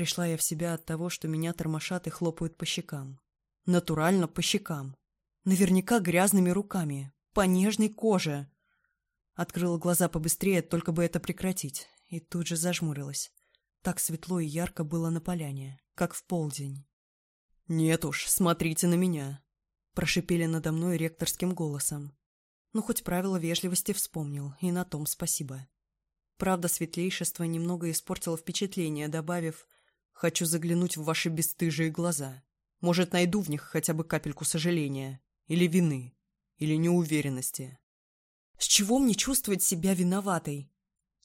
Пришла я в себя от того, что меня тормошат и хлопают по щекам. Натурально по щекам. Наверняка грязными руками. По нежной коже. Открыла глаза побыстрее, только бы это прекратить. И тут же зажмурилась. Так светло и ярко было на поляне, как в полдень. «Нет уж, смотрите на меня!» Прошипели надо мной ректорским голосом. Ну, хоть правило вежливости вспомнил, и на том спасибо. Правда, светлейшество немного испортило впечатление, добавив Хочу заглянуть в ваши бесстыжие глаза. Может, найду в них хотя бы капельку сожаления. Или вины. Или неуверенности. С чего мне чувствовать себя виноватой?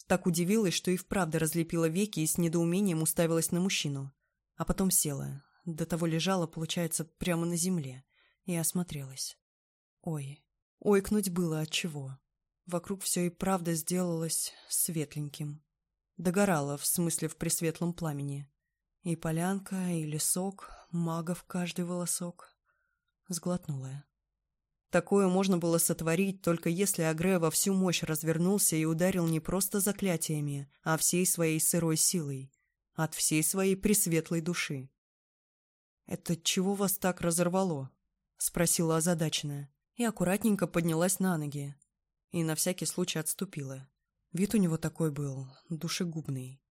Так удивилась, что и вправду разлепила веки и с недоумением уставилась на мужчину. А потом села. До того лежала, получается, прямо на земле. И осмотрелась. Ой. Ойкнуть было от чего. Вокруг все и правда сделалось светленьким. Догорало, в смысле, в пресветлом пламени. И полянка, и лесок, магов каждый волосок. Сглотнула я. Такое можно было сотворить, только если Агре во всю мощь развернулся и ударил не просто заклятиями, а всей своей сырой силой, от всей своей пресветлой души. «Это чего вас так разорвало?» — спросила озадаченная, и аккуратненько поднялась на ноги, и на всякий случай отступила. Вид у него такой был, душегубный.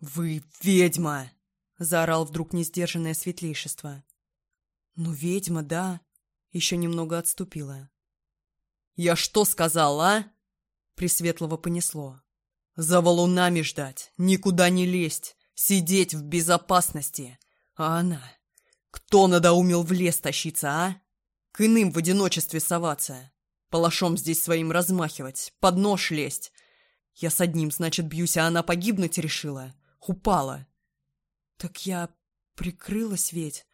«Вы ведьма!» — заорал вдруг несдержанное светлейшество. «Ну, ведьма, да!» — еще немного отступила. «Я что сказала?» а? — Пресветлого понесло. «За валунами ждать, никуда не лезть, сидеть в безопасности. А она? Кто надоумил в лес тащиться, а? К иным в одиночестве соваться, палашом здесь своим размахивать, под нож лезть. Я с одним, значит, бьюсь, а она погибнуть решила упала. Так я прикрылась ведь,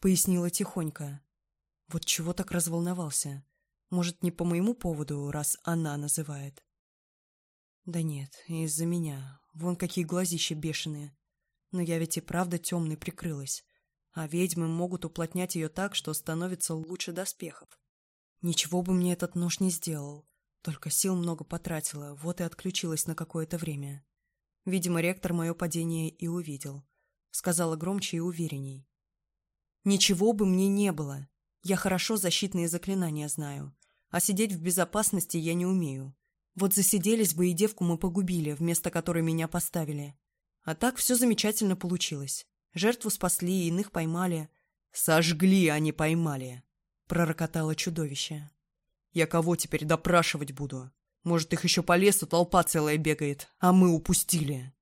пояснила тихонько. Вот чего так разволновался? Может, не по моему поводу, раз она называет? Да нет, из-за меня. Вон какие глазища бешеные. Но я ведь и правда темной прикрылась. А ведьмы могут уплотнять ее так, что становится лучше доспехов. Ничего бы мне этот нож не сделал. Только сил много потратила, вот и отключилась на какое-то время. Видимо, ректор мое падение и увидел. Сказала громче и уверенней. «Ничего бы мне не было. Я хорошо защитные заклинания знаю. А сидеть в безопасности я не умею. Вот засиделись бы и девку мы погубили, вместо которой меня поставили. А так все замечательно получилось. Жертву спасли, иных поймали. Сожгли, а они поймали!» Пророкотало чудовище. «Я кого теперь допрашивать буду?» Может, их еще по лесу толпа целая бегает, а мы упустили.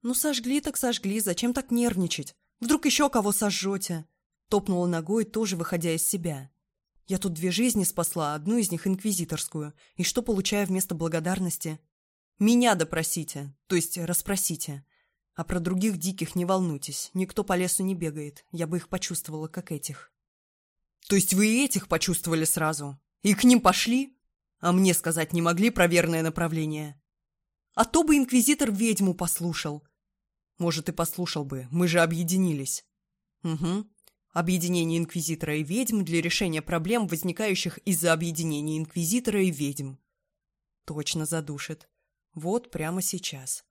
Ну, сожгли так сожгли, зачем так нервничать? Вдруг еще кого сожжете? Топнула ногой, тоже выходя из себя. Я тут две жизни спасла, одну из них инквизиторскую. И что получаю вместо благодарности? Меня допросите, то есть расспросите. А про других диких не волнуйтесь, никто по лесу не бегает. Я бы их почувствовала, как этих. То есть вы и этих почувствовали сразу? И к ним пошли? А мне сказать не могли про верное направление. А то бы инквизитор ведьму послушал. Может, и послушал бы, мы же объединились. Угу. Объединение инквизитора и ведьм для решения проблем, возникающих из-за объединения инквизитора и ведьм. Точно задушит. Вот прямо сейчас.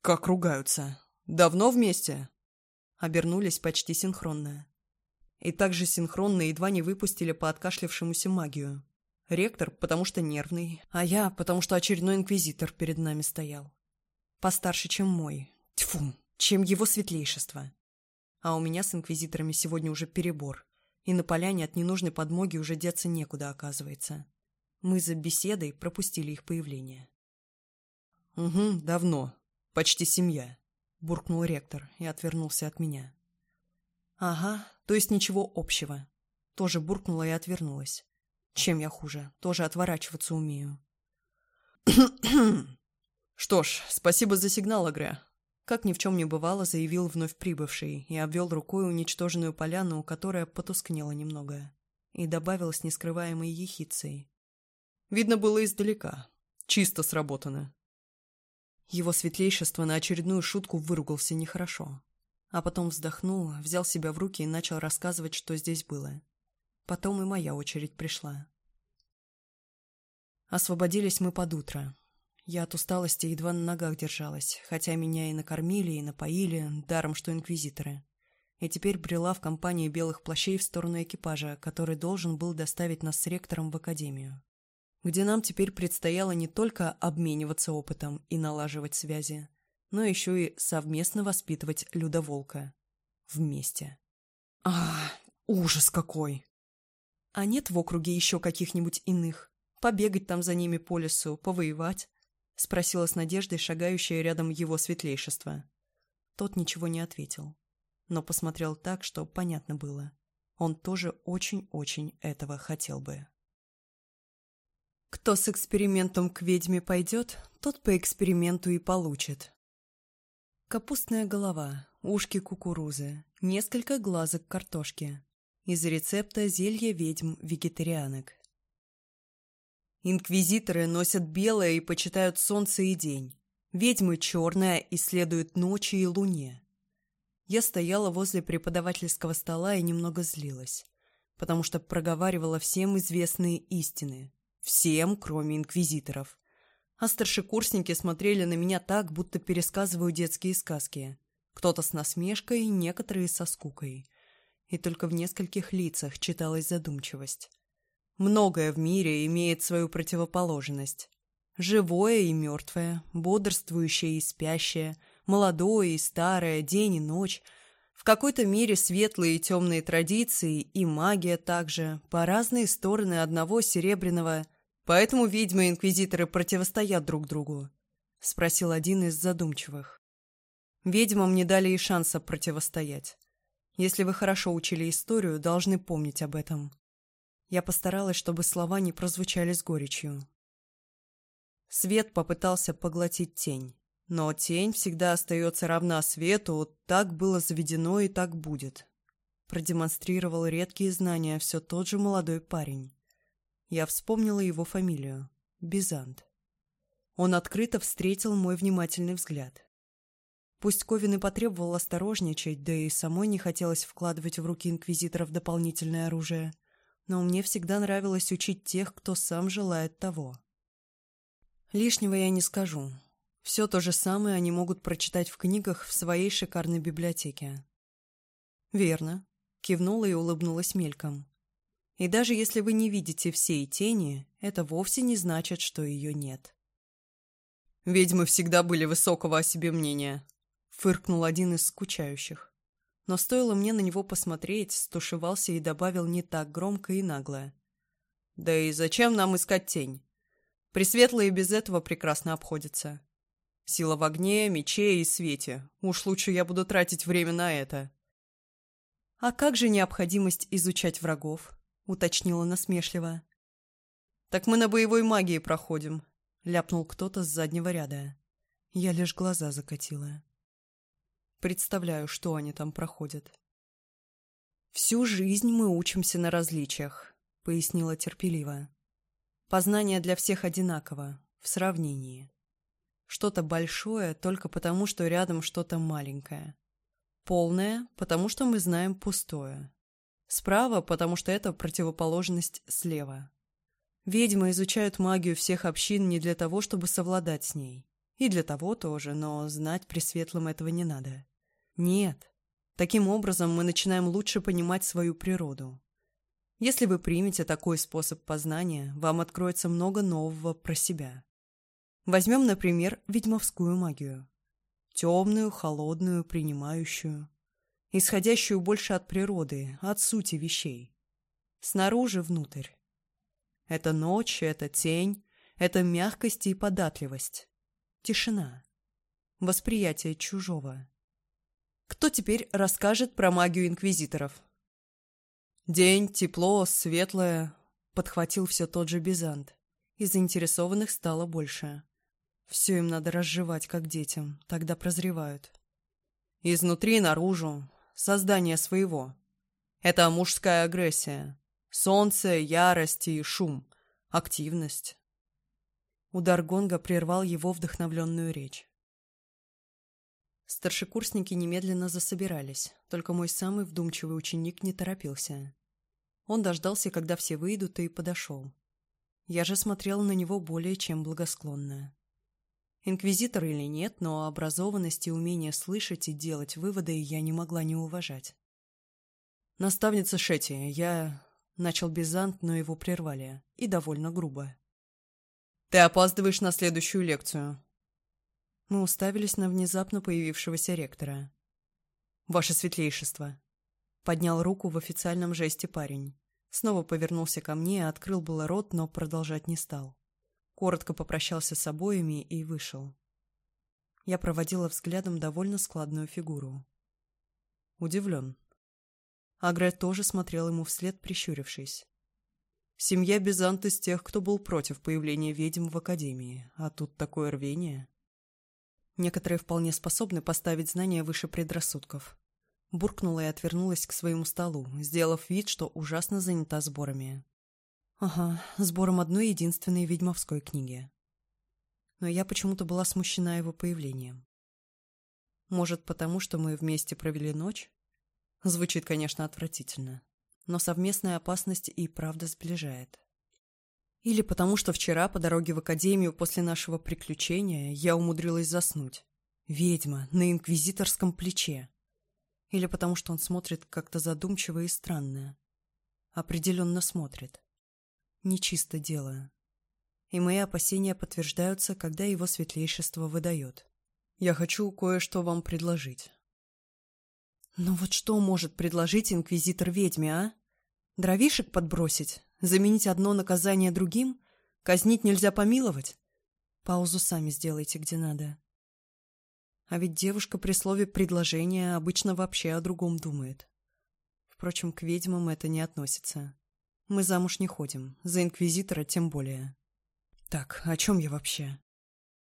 Как ругаются. Давно вместе? Обернулись почти синхронно. И также синхронно едва не выпустили по откашлившемуся магию. Ректор, потому что нервный, а я, потому что очередной инквизитор перед нами стоял. Постарше, чем мой. Тьфу, чем его светлейшество. А у меня с инквизиторами сегодня уже перебор. И на поляне от ненужной подмоги уже деться некуда, оказывается. Мы за беседой пропустили их появление. «Угу, давно. Почти семья», — буркнул ректор и отвернулся от меня. «Ага, то есть ничего общего». Тоже буркнула и отвернулась. Чем я хуже? Тоже отворачиваться умею. Что ж, спасибо за сигнал, Агре. Как ни в чем не бывало, заявил вновь прибывший и обвел рукой уничтоженную поляну, которая потускнела немного. И добавил с нескрываемой ехицей. Видно было издалека. Чисто сработано. Его светлейшество на очередную шутку выругался нехорошо. А потом вздохнул, взял себя в руки и начал рассказывать, что здесь было. Потом и моя очередь пришла. Освободились мы под утро. Я от усталости едва на ногах держалась, хотя меня и накормили, и напоили, даром что инквизиторы. И теперь брела в компании белых плащей в сторону экипажа, который должен был доставить нас с ректором в академию. Где нам теперь предстояло не только обмениваться опытом и налаживать связи, но еще и совместно воспитывать Людоволка. Вместе. А, ужас какой! А нет в округе еще каких-нибудь иных? Побегать там за ними по лесу, повоевать?» — спросила с надеждой шагающая рядом его светлейшество. Тот ничего не ответил, но посмотрел так, что понятно было. Он тоже очень-очень этого хотел бы. Кто с экспериментом к ведьме пойдет, тот по эксперименту и получит. Капустная голова, ушки кукурузы, несколько глазок картошки, из рецепта зелья ведьм-вегетарианок. Инквизиторы носят белое и почитают солнце и день. Ведьмы черное и следуют ночи и луне. Я стояла возле преподавательского стола и немного злилась, потому что проговаривала всем известные истины. Всем, кроме инквизиторов. А старшекурсники смотрели на меня так, будто пересказываю детские сказки. Кто-то с насмешкой, некоторые со скукой – и только в нескольких лицах читалась задумчивость. Многое в мире имеет свою противоположность. Живое и мертвое, бодрствующее и спящее, молодое и старое, день и ночь. В какой-то мере светлые и темные традиции и магия также по разные стороны одного серебряного. Поэтому ведьмы и инквизиторы противостоят друг другу, — спросил один из задумчивых. Ведьмам не дали и шанса противостоять. Если вы хорошо учили историю, должны помнить об этом. Я постаралась, чтобы слова не прозвучали с горечью. Свет попытался поглотить тень. Но тень всегда остается равна свету, так было заведено и так будет. Продемонстрировал редкие знания все тот же молодой парень. Я вспомнила его фамилию. Бизант. Он открыто встретил мой внимательный взгляд. Пусть Ковин и потребовал осторожничать, да и самой не хотелось вкладывать в руки инквизиторов дополнительное оружие. Но мне всегда нравилось учить тех, кто сам желает того. Лишнего я не скажу. Все то же самое они могут прочитать в книгах в своей шикарной библиотеке. Верно. Кивнула и улыбнулась мельком. И даже если вы не видите всей тени, это вовсе не значит, что ее нет. Ведьмы всегда были высокого о себе мнения, Фыркнул один из скучающих. Но стоило мне на него посмотреть, стушевался и добавил не так громко и наглое. «Да и зачем нам искать тень? Пресветлые без этого прекрасно обходятся. Сила в огне, мече и свете. Уж лучше я буду тратить время на это». «А как же необходимость изучать врагов?» — уточнила насмешливо. «Так мы на боевой магии проходим», — ляпнул кто-то с заднего ряда. Я лишь глаза закатила. Представляю, что они там проходят. «Всю жизнь мы учимся на различиях», — пояснила терпеливая. «Познание для всех одинаково, в сравнении. Что-то большое только потому, что рядом что-то маленькое. Полное, потому что мы знаем пустое. Справа, потому что это противоположность слева. Ведьмы изучают магию всех общин не для того, чтобы совладать с ней. И для того тоже, но знать при светлом этого не надо. Нет. Таким образом мы начинаем лучше понимать свою природу. Если вы примете такой способ познания, вам откроется много нового про себя. Возьмем, например, ведьмовскую магию. Темную, холодную, принимающую. Исходящую больше от природы, от сути вещей. Снаружи внутрь. Это ночь, это тень, это мягкость и податливость. Тишина. Восприятие чужого. Кто теперь расскажет про магию инквизиторов? День, тепло, светлое, подхватил все тот же Бизант. И заинтересованных стало больше. Все им надо разжевать, как детям, тогда прозревают. Изнутри наружу, создание своего. Это мужская агрессия. Солнце, ярость и шум. Активность. Удар гонга прервал его вдохновленную речь. Старшекурсники немедленно засобирались, только мой самый вдумчивый ученик не торопился. Он дождался, когда все выйдут, и подошел. Я же смотрел на него более чем благосклонно. Инквизитор или нет, но образованность и умение слышать и делать выводы я не могла не уважать. «Наставница Шетти, я...» Начал Бизант, но его прервали, и довольно грубо. «Ты опаздываешь на следующую лекцию. Мы уставились на внезапно появившегося ректора. «Ваше светлейшество!» Поднял руку в официальном жесте парень. Снова повернулся ко мне и открыл было рот, но продолжать не стал. Коротко попрощался с обоими и вышел. Я проводила взглядом довольно складную фигуру. Удивлен. Агре тоже смотрел ему вслед, прищурившись. Семья Бизант из тех, кто был против появления ведьм в Академии, а тут такое рвение. Некоторые вполне способны поставить знания выше предрассудков. Буркнула и отвернулась к своему столу, сделав вид, что ужасно занята сборами. Ага, сбором одной единственной ведьмовской книги. Но я почему-то была смущена его появлением. Может, потому что мы вместе провели ночь? Звучит, конечно, отвратительно. Но совместная опасность и правда сближает. Или потому что вчера по дороге в академию после нашего приключения я умудрилась заснуть. Ведьма на инквизиторском плече. Или потому что он смотрит как-то задумчиво и странно. Определенно смотрит. Нечисто делая. И мои опасения подтверждаются, когда его светлейшество выдает. Я хочу кое-что вам предложить. Но вот что может предложить инквизитор ведьме, а? Дровишек подбросить, заменить одно наказание другим? Казнить нельзя помиловать? Паузу сами сделайте, где надо. А ведь девушка при слове предложения обычно вообще о другом думает. Впрочем, к ведьмам это не относится. Мы замуж не ходим, за инквизитора тем более. Так, о чем я вообще?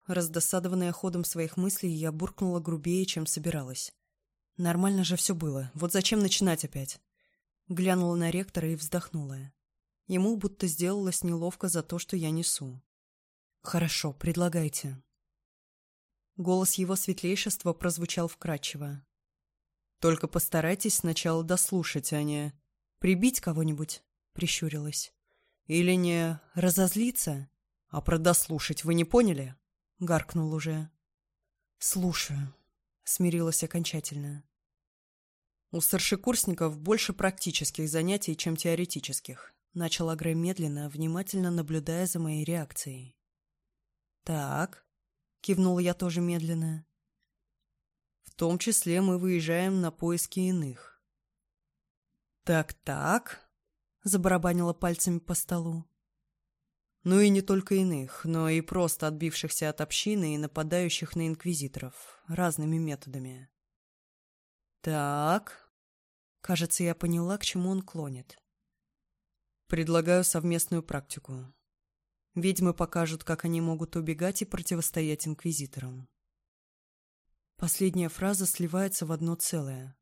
Раздосадованная ходом своих мыслей, я буркнула грубее, чем собиралась. Нормально же все было, вот зачем начинать опять? Глянула на ректора и вздохнула. Ему будто сделалось неловко за то, что я несу. «Хорошо, предлагайте». Голос его светлейшества прозвучал вкрадчиво. «Только постарайтесь сначала дослушать, а не... Прибить кого-нибудь?» — прищурилась. «Или не разозлиться? А продослушать. вы не поняли?» — гаркнул уже. «Слушаю», — смирилась окончательно. У старшекурсников больше практических занятий, чем теоретических. начал Агре медленно, внимательно наблюдая за моей реакцией. «Так», — кивнула я тоже медленно. «В том числе мы выезжаем на поиски иных». «Так-так», — забарабанила пальцами по столу. «Ну и не только иных, но и просто отбившихся от общины и нападающих на инквизиторов разными методами». «Так», Кажется, я поняла, к чему он клонит. Предлагаю совместную практику. Ведьмы покажут, как они могут убегать и противостоять инквизиторам. Последняя фраза сливается в одно целое.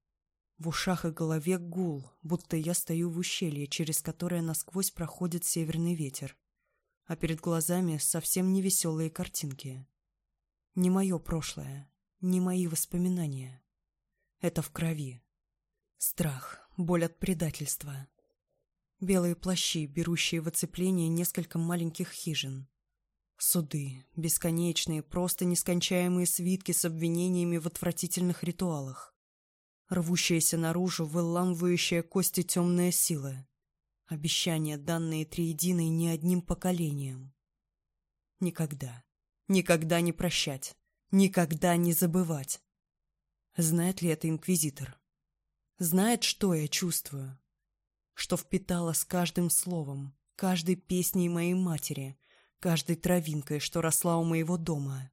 В ушах и голове гул, будто я стою в ущелье, через которое насквозь проходит северный ветер. А перед глазами совсем невеселые картинки. Не мое прошлое, не мои воспоминания. Это в крови. Страх, боль от предательства. Белые плащи, берущие в оцепление несколько маленьких хижин. Суды, бесконечные, просто нескончаемые свитки с обвинениями в отвратительных ритуалах. Рвущаяся наружу, выламывающая кости темная сила. Обещания, данные триединой не одним поколением. Никогда. Никогда не прощать. Никогда не забывать. Знает ли это инквизитор? знает, что я чувствую, что впитала с каждым словом, каждой песней моей матери, каждой травинкой, что росла у моего дома.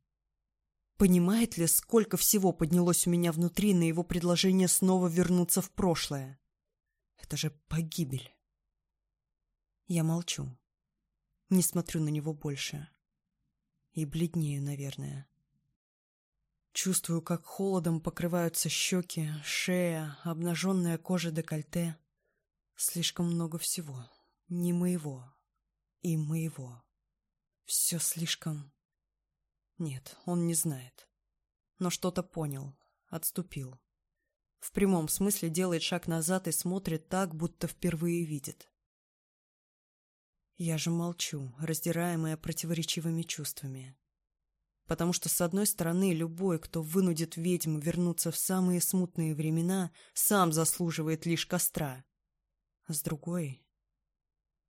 Понимает ли, сколько всего поднялось у меня внутри на его предложение снова вернуться в прошлое? Это же погибель. Я молчу. Не смотрю на него больше. И бледнею, наверное. Чувствую, как холодом покрываются щеки, шея, обнаженная кожа декольте. Слишком много всего. Не моего. И моего. Все слишком... Нет, он не знает. Но что-то понял. Отступил. В прямом смысле делает шаг назад и смотрит так, будто впервые видит. Я же молчу, раздираемая противоречивыми чувствами потому что, с одной стороны, любой, кто вынудит ведьму вернуться в самые смутные времена, сам заслуживает лишь костра. А с другой...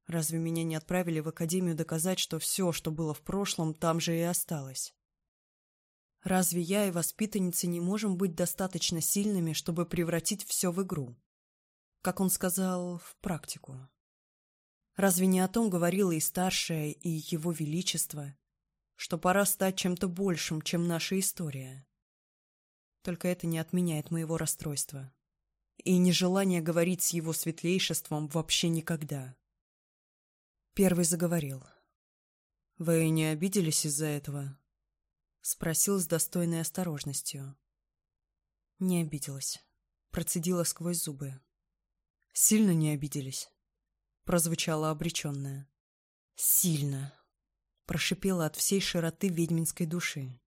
Разве меня не отправили в Академию доказать, что все, что было в прошлом, там же и осталось? Разве я и воспитанницы не можем быть достаточно сильными, чтобы превратить все в игру? Как он сказал, в практику. Разве не о том говорила и старшая, и его величество, что пора стать чем-то большим, чем наша история. Только это не отменяет моего расстройства. И нежелание говорить с его светлейшеством вообще никогда. Первый заговорил. «Вы не обиделись из-за этого?» Спросил с достойной осторожностью. Не обиделась. Процедила сквозь зубы. «Сильно не обиделись?» Прозвучало обреченное. «Сильно!» прошипела от всей широты ведьминской души.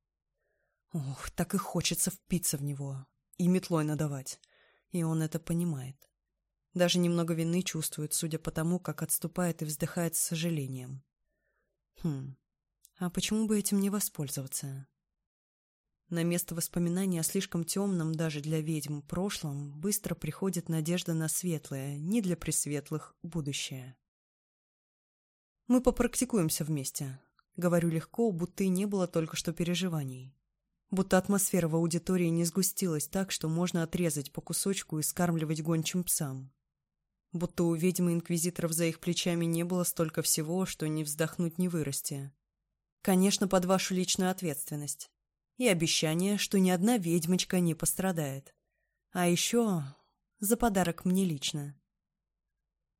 Ох, так и хочется впиться в него и метлой надавать. И он это понимает. Даже немного вины чувствует, судя по тому, как отступает и вздыхает с сожалением. Хм, а почему бы этим не воспользоваться? На место воспоминаний о слишком темном даже для ведьм прошлом быстро приходит надежда на светлое, не для пресветлых, будущее. Мы попрактикуемся вместе. Говорю легко, будто и не было только что переживаний. Будто атмосфера в аудитории не сгустилась так, что можно отрезать по кусочку и скармливать гончим псам. Будто у ведьмы-инквизиторов за их плечами не было столько всего, что не вздохнуть, не вырасти. Конечно, под вашу личную ответственность. И обещание, что ни одна ведьмочка не пострадает. А еще за подарок мне лично.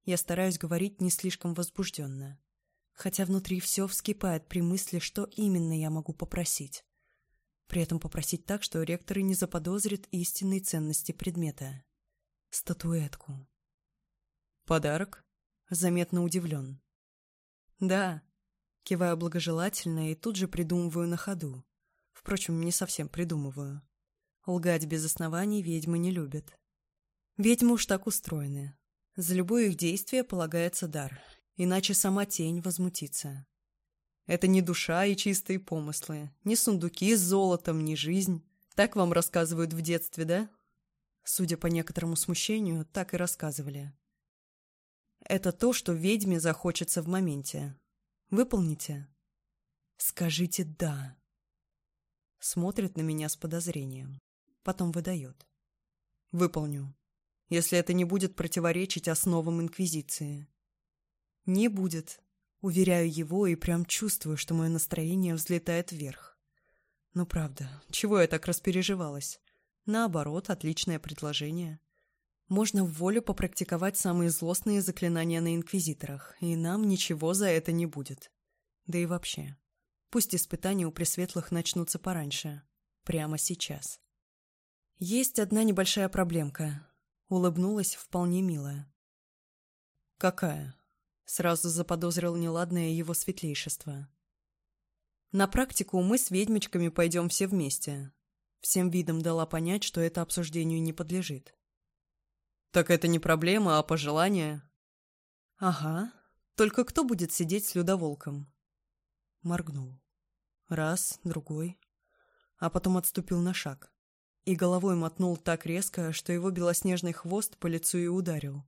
Я стараюсь говорить не слишком возбужденно хотя внутри все вскипает при мысли, что именно я могу попросить. При этом попросить так, что ректор и не заподозрит истинной ценности предмета. Статуэтку. «Подарок?» Заметно удивлен. «Да», киваю благожелательно и тут же придумываю на ходу. Впрочем, не совсем придумываю. Лгать без оснований ведьмы не любят. Ведьмы уж так устроены. За любое их действие полагается дар, иначе сама тень возмутится. Это не душа и чистые помыслы, не сундуки с золотом, не жизнь. Так вам рассказывают в детстве, да? Судя по некоторому смущению, так и рассказывали. Это то, что ведьме захочется в моменте. Выполните. Скажите «да». Смотрит на меня с подозрением. Потом выдает. Выполню. Если это не будет противоречить основам Инквизиции. «Не будет», Уверяю его и прям чувствую, что мое настроение взлетает вверх. Ну правда, чего я так распереживалась? Наоборот, отличное предложение. Можно в волю попрактиковать самые злостные заклинания на инквизиторах, и нам ничего за это не будет. Да и вообще. Пусть испытания у Пресветлых начнутся пораньше. Прямо сейчас. Есть одна небольшая проблемка. Улыбнулась вполне милая. «Какая?» Сразу заподозрил неладное его светлейшество. На практику мы с ведьмочками пойдем все вместе. Всем видом дала понять, что это обсуждению не подлежит. Так это не проблема, а пожелание. Ага. Только кто будет сидеть с людоволком? Моргнул. Раз, другой. А потом отступил на шаг. И головой мотнул так резко, что его белоснежный хвост по лицу и ударил.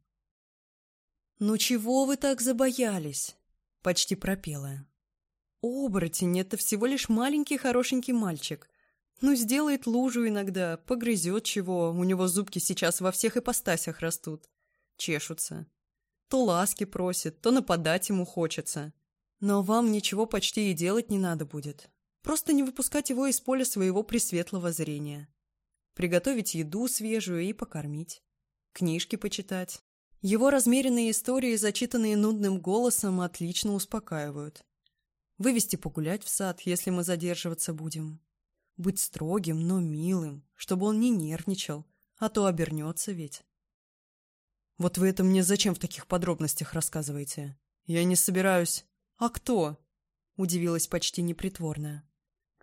«Ну чего вы так забоялись?» — почти пропела. «Оборотень — это всего лишь маленький хорошенький мальчик. Ну, сделает лужу иногда, погрызет чего, у него зубки сейчас во всех ипостасях растут, чешутся. То ласки просит, то нападать ему хочется. Но вам ничего почти и делать не надо будет. Просто не выпускать его из поля своего пресветлого зрения. Приготовить еду свежую и покормить. Книжки почитать, его размеренные истории, зачитанные нудным голосом, отлично успокаивают. Вывести погулять в сад, если мы задерживаться будем. Быть строгим, но милым, чтобы он не нервничал, а то обернется ведь. Вот вы это мне зачем в таких подробностях рассказываете? Я не собираюсь. А кто? Удивилась почти непритворная.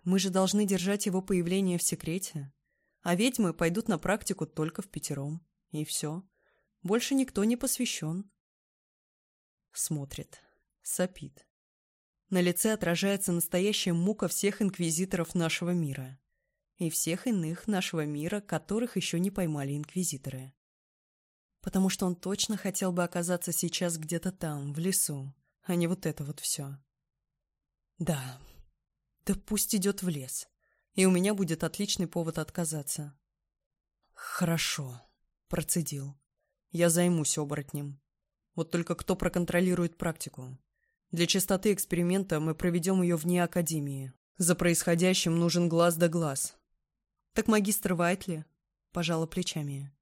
Мы же должны держать его появление в секрете. А ведьмы пойдут на практику только в пятером. И все. Больше никто не посвящен. Смотрит. Сопит. На лице отражается настоящая мука всех инквизиторов нашего мира. И всех иных нашего мира, которых еще не поймали инквизиторы. Потому что он точно хотел бы оказаться сейчас где-то там, в лесу, а не вот это вот все. Да. Да пусть идет в лес. И у меня будет отличный повод отказаться. Хорошо. Процедил. Я займусь оборотнем. Вот только кто проконтролирует практику? Для чистоты эксперимента мы проведем ее вне Академии. За происходящим нужен глаз да глаз. Так магистр Вайтли пожала плечами.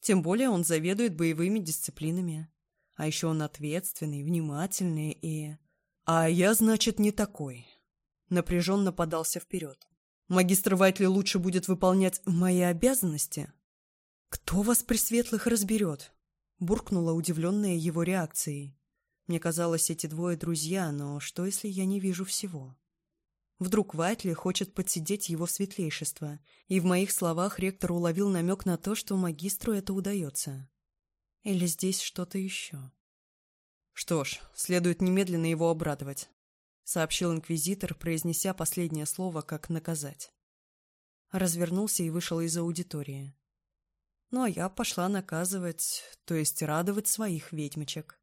Тем более он заведует боевыми дисциплинами. А еще он ответственный, внимательный и... А я, значит, не такой. Напряженно подался вперед. Магистр Вайтли лучше будет выполнять мои обязанности? Кто вас присветлых разберет? Буркнула, удивленная его реакцией. Мне казалось, эти двое друзья, но что, если я не вижу всего? Вдруг Вайтли хочет подсидеть его светлейшество, и в моих словах ректор уловил намек на то, что магистру это удается. Или здесь что-то еще? Что ж, следует немедленно его обрадовать, сообщил инквизитор, произнеся последнее слово, как наказать. Развернулся и вышел из аудитории. Ну а я пошла наказывать, то есть радовать своих ведьмочек.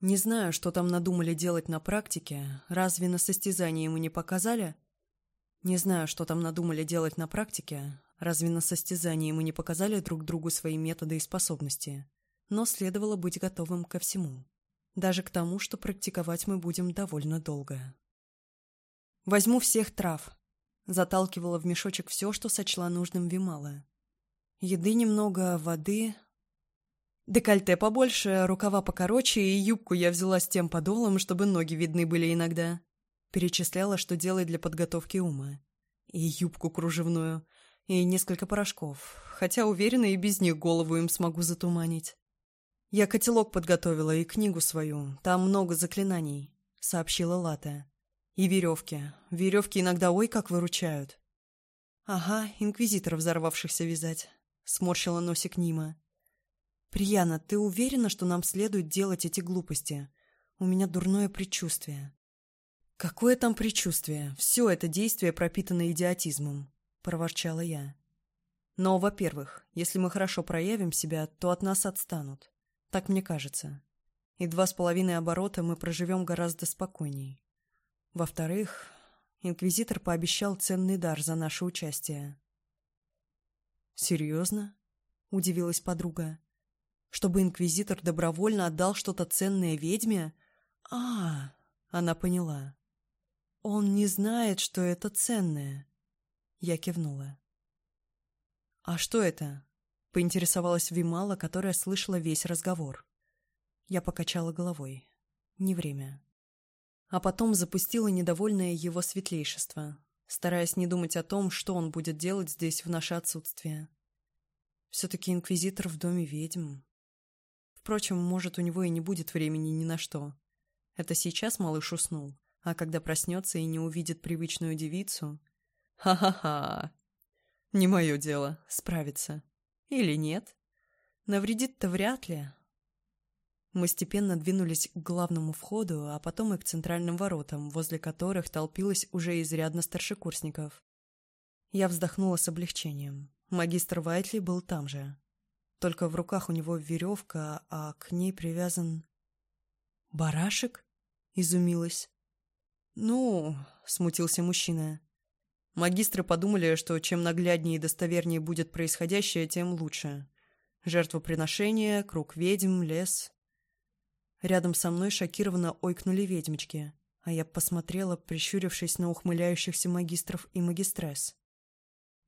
Не знаю, что там надумали делать на практике, разве на состязании ему не показали? Не знаю, что там надумали делать на практике, разве на состязании ему не показали друг другу свои методы и способности. Но следовало быть готовым ко всему. Даже к тому, что практиковать мы будем довольно долго. «Возьму всех трав», — заталкивала в мешочек все, что сочла нужным Вимала еды немного, воды. Декольте побольше, рукава покороче, и юбку я взяла с тем подолом, чтобы ноги видны были иногда. Перечисляла, что делать для подготовки ума. И юбку кружевную, и несколько порошков, хотя уверена и без них голову им смогу затуманить. Я котелок подготовила и книгу свою, там много заклинаний, сообщила Лата. И веревки. Веревки иногда ой как выручают. Ага, инквизитора взорвавшихся вязать. Сморщила носик Нима. «Прияна, ты уверена, что нам следует делать эти глупости? У меня дурное предчувствие». «Какое там предчувствие? Все это действие пропитано идиотизмом», – проворчала я. «Но, во-первых, если мы хорошо проявим себя, то от нас отстанут. Так мне кажется. И два с половиной оборота мы проживем гораздо спокойней. Во-вторых, Инквизитор пообещал ценный дар за наше участие серьезно удивилась подруга. Чтобы инквизитор добровольно отдал что-то ценное ведьме? А она поняла. Он не знает что это ценное. Я кивнула. А что это? Поинтересовалась вимала которая слышала весь разговор. Я покачала головой. Не время. А потом запустила недовольное его светлейшество стараясь не думать о том, что он будет делать здесь в наше отсутствие. Все-таки инквизитор в доме ведьм. Впрочем, может, у него и не будет времени ни на что. Это сейчас малыш уснул, а когда проснется и не увидит привычную девицу... Ха-ха-ха! Не мое дело, справиться. Или нет? Навредит-то вряд ли, мы степенно двинулись к главному входу, а потом и к центральным воротам, возле которых толпилось уже изрядно старшекурсников. Я вздохнула с облегчением. Магистр Вайтли был там же. Только в руках у него веревка, а к ней привязан... «Барашек?» — изумилась. «Ну...» — смутился мужчина. Магистры подумали, что чем нагляднее и достовернее будет происходящее, тем лучше. Жертвоприношение, круг ведьм, лес. Рядом со мной шокированно ойкнули ведьмочки, а я посмотрела, прищурившись на ухмыляющихся магистров и магистресс.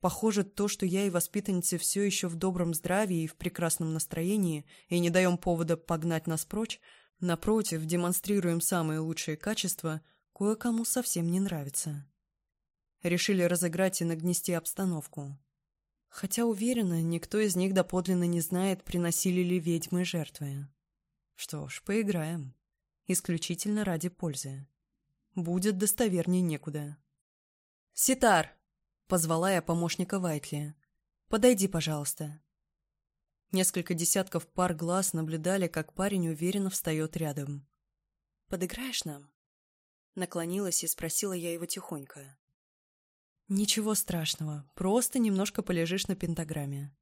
Похоже, то, что я и воспитанницы все еще в добром здравии и в прекрасном настроении, и не даем повода погнать нас прочь, напротив, демонстрируем самые лучшие качества, кое-кому совсем не нравится. Решили разыграть и нагнести обстановку. Хотя, уверена, никто из них доподлинно не знает, приносили ли ведьмы жертвы. Что ж, поиграем. Исключительно ради пользы. Будет достовернее некуда. «Ситар!» — позвала я помощника Вайтли. «Подойди, пожалуйста». Несколько десятков пар глаз наблюдали, как парень уверенно встает рядом. «Подыграешь нам?» Наклонилась и спросила я его тихонько. «Ничего страшного, просто немножко полежишь на пентаграмме»,